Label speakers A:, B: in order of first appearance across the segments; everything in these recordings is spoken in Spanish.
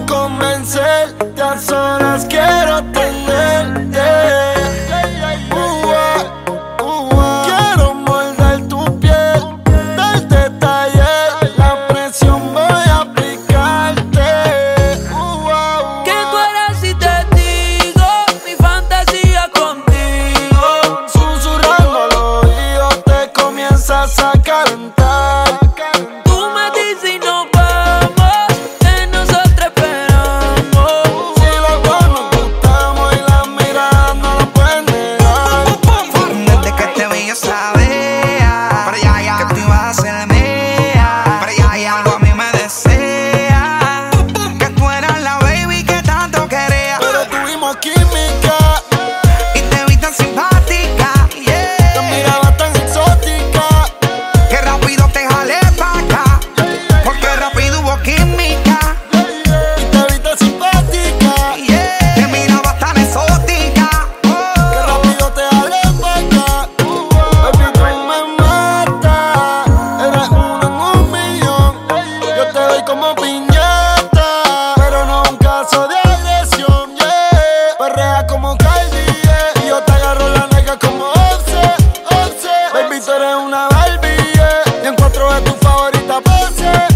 A: de convencer, tan solas quiero tenerte. Quiero morder tu piel, darte taller, la presión voy a aplicarte.
B: Que tú eres si te digo mi fantasía contigo?
A: Susurrando al oído te comienzas a calentar. Barbie, yeah. Y en cuatro de
C: tus favoritas pues, eh.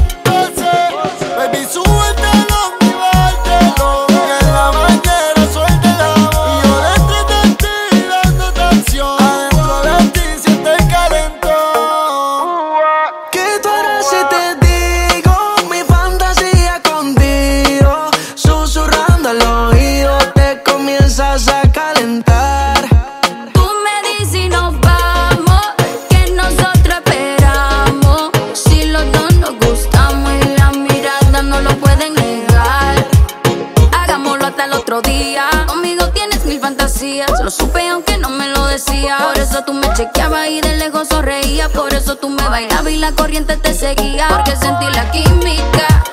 C: Conmigo tienes mil fantasías, lo supe aunque no me lo decía. Por eso tú me chequeabas y de lejos sonreía. Por eso tú me bailabas y la corriente te seguía. Porque sentí la química.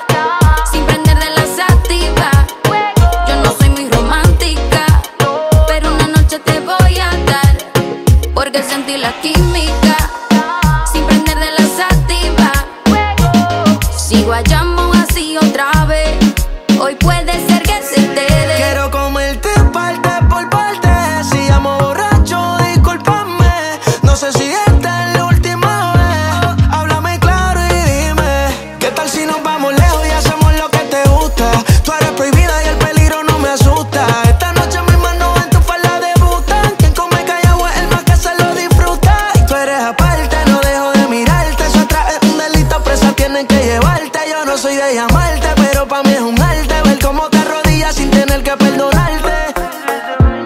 C: no soy de llamarte, pero para mí es un arte ver cómo te arrodillas sin tener que
D: perdonarte.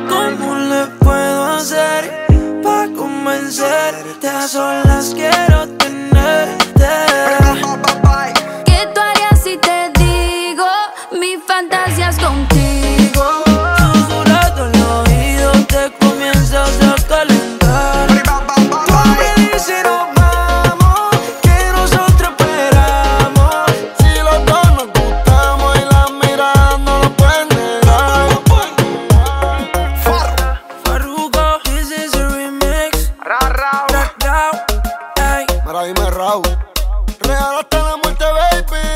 D: ¿Cómo le puedo hacer pa convencerte? A solas quiero tenerte. ¿Qué tú harías si te digo mis fantasías contigo? Real hasta la muerte, baby.